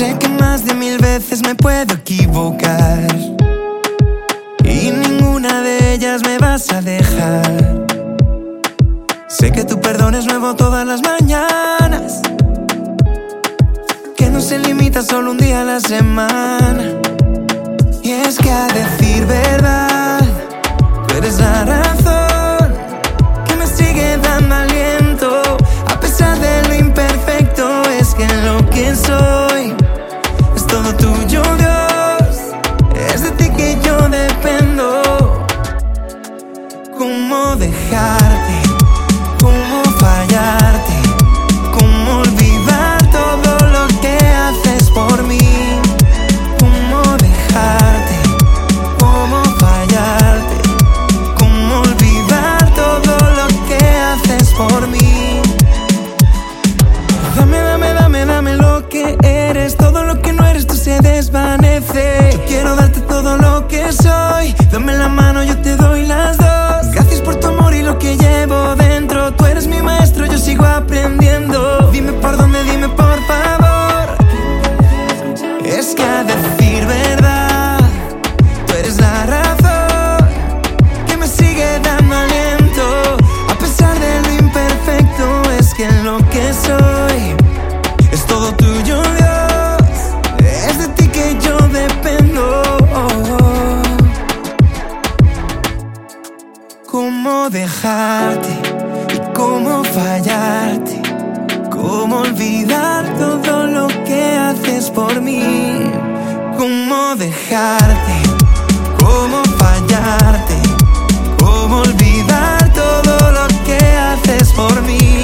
de mil veces me puedo equivocar. Y ninguna de ellas me vas a dejar. Sé que tu perdón es nuevo todas las mañanas. Que no se limita solo un día a la semana. Dependo. ¿Cómo dejarte? Tú se desvanece. Yo quiero darte todo lo que soy. Dame la mano, yo dejarte y cómo fallarte, cómo olvidar todo lo que haces por mí, cómo dejarte, cómo fallarte, cómo olvidar todo lo que haces por mí.